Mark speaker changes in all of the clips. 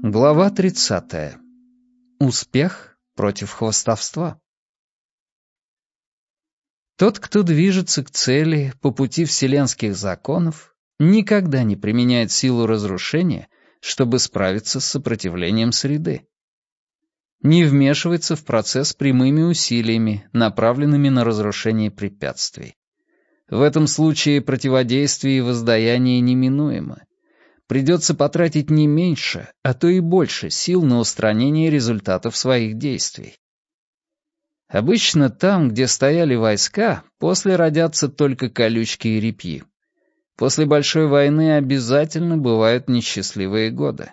Speaker 1: Глава 30. Успех против хвостовства. Тот, кто движется к цели по пути вселенских законов, никогда не применяет силу разрушения, чтобы справиться с сопротивлением среды. Не вмешивается в процесс прямыми усилиями, направленными на разрушение препятствий. В этом случае противодействие и воздаяние неминуемы придется потратить не меньше, а то и больше сил на устранение результатов своих действий. Обычно там, где стояли войска, после родятся только колючки и репьи. После большой войны обязательно бывают несчастливые годы.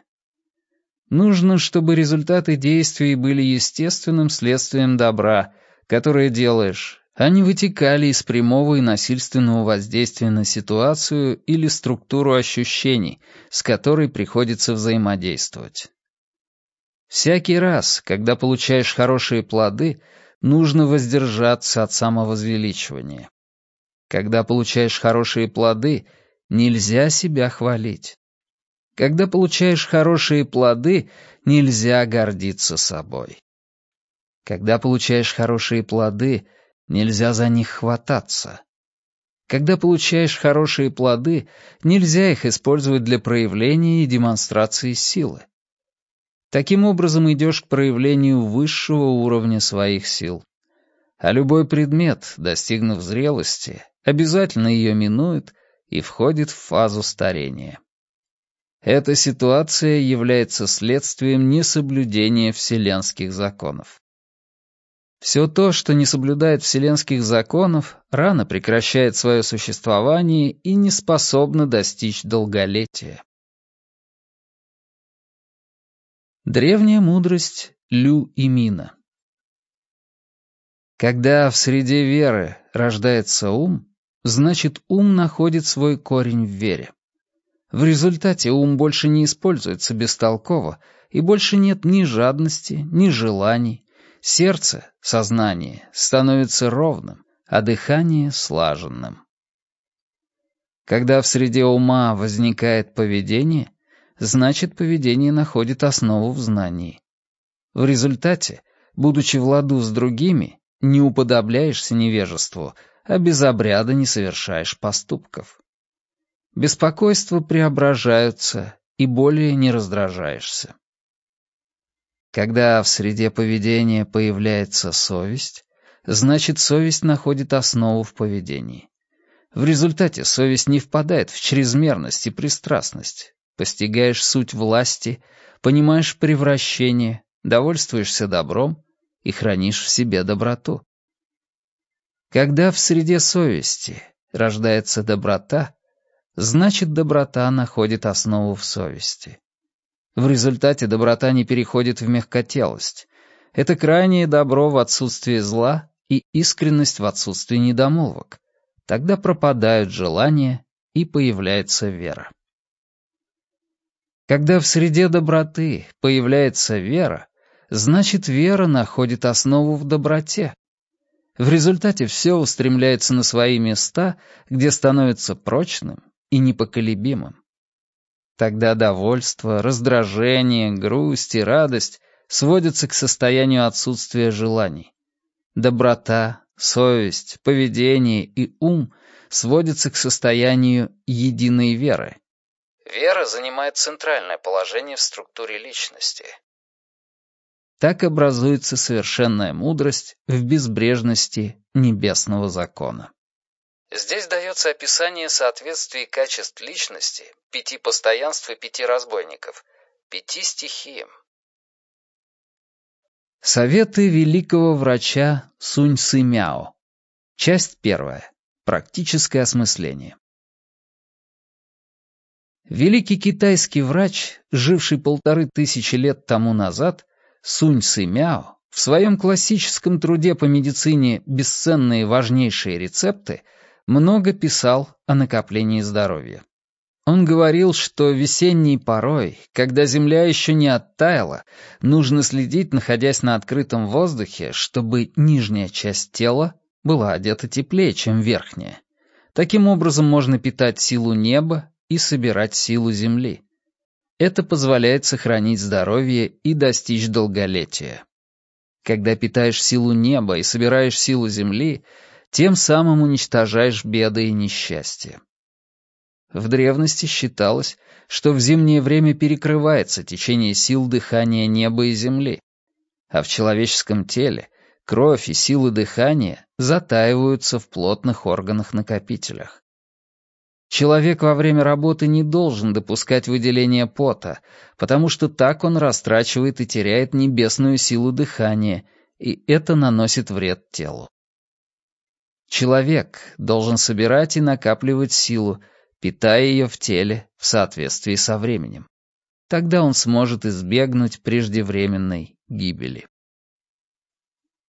Speaker 1: Нужно, чтобы результаты действий были естественным следствием добра, которое делаешь, они вытекали из прямого и насильственного воздействия на ситуацию или структуру ощущений, с которой приходится взаимодействовать. Всякий раз, когда получаешь хорошие плоды, нужно воздержаться от самовозвеличивания. Когда получаешь хорошие плоды, нельзя себя хвалить. Когда получаешь хорошие плоды, нельзя гордиться собой. Когда получаешь хорошие плоды, Нельзя за них хвататься. Когда получаешь хорошие плоды, нельзя их использовать для проявления и демонстрации силы. Таким образом идешь к проявлению высшего уровня своих сил. А любой предмет, достигнув зрелости, обязательно ее минует и входит в фазу старения. Эта ситуация является следствием несоблюдения вселенских законов. Все то, что не соблюдает вселенских законов, рано прекращает свое существование и не способно достичь долголетия. Древняя мудрость Лю и Мина Когда в среде веры рождается ум, значит ум находит свой корень в вере. В результате ум больше не используется бестолково, и больше нет ни жадности, ни желаний, Сердце, сознание, становится ровным, а дыхание — слаженным. Когда в среде ума возникает поведение, значит, поведение находит основу в знании. В результате, будучи в ладу с другими, не уподобляешься невежеству, а без обряда не совершаешь поступков. Беспокойства преображаются, и более не раздражаешься. Когда в среде поведения появляется совесть, значит, совесть находит основу в поведении. В результате совесть не впадает в чрезмерность и пристрастность. Постигаешь суть власти, понимаешь превращение, довольствуешься добром и хранишь в себе доброту. Когда в среде совести рождается доброта, значит, доброта находит основу в совести. В результате доброта не переходит в мягкотелость. Это крайнее добро в отсутствии зла и искренность в отсутствии недомолвок. Тогда пропадают желания и появляется вера. Когда в среде доброты появляется вера, значит вера находит основу в доброте. В результате все устремляется на свои места, где становится прочным и непоколебимым. Тогда довольство, раздражение, грусть и радость сводятся к состоянию отсутствия желаний. Доброта, совесть, поведение и ум сводятся к состоянию единой веры. Вера занимает центральное положение в структуре личности. Так образуется совершенная мудрость в безбрежности небесного закона. Здесь дается описание соответствий качеств личности, пяти постоянств и пяти разбойников, пяти стихиям. Советы великого врача Сунь Сы Мяо. Часть первая. Практическое осмысление. Великий китайский врач, живший полторы тысячи лет тому назад, Сунь Сы Мяо, в своем классическом труде по медицине «Бесценные важнейшие рецепты» много писал о накоплении здоровья. Он говорил, что весенней порой, когда земля еще не оттаяла, нужно следить, находясь на открытом воздухе, чтобы нижняя часть тела была одета теплее, чем верхняя. Таким образом можно питать силу неба и собирать силу земли. Это позволяет сохранить здоровье и достичь долголетия. Когда питаешь силу неба и собираешь силу земли, тем самым уничтожаешь беды и несчастья. В древности считалось, что в зимнее время перекрывается течение сил дыхания неба и земли, а в человеческом теле кровь и силы дыхания затаиваются в плотных органах-накопителях. Человек во время работы не должен допускать выделения пота, потому что так он растрачивает и теряет небесную силу дыхания, и это наносит вред телу. Человек должен собирать и накапливать силу, питая ее в теле в соответствии со временем. Тогда он сможет избегнуть преждевременной гибели.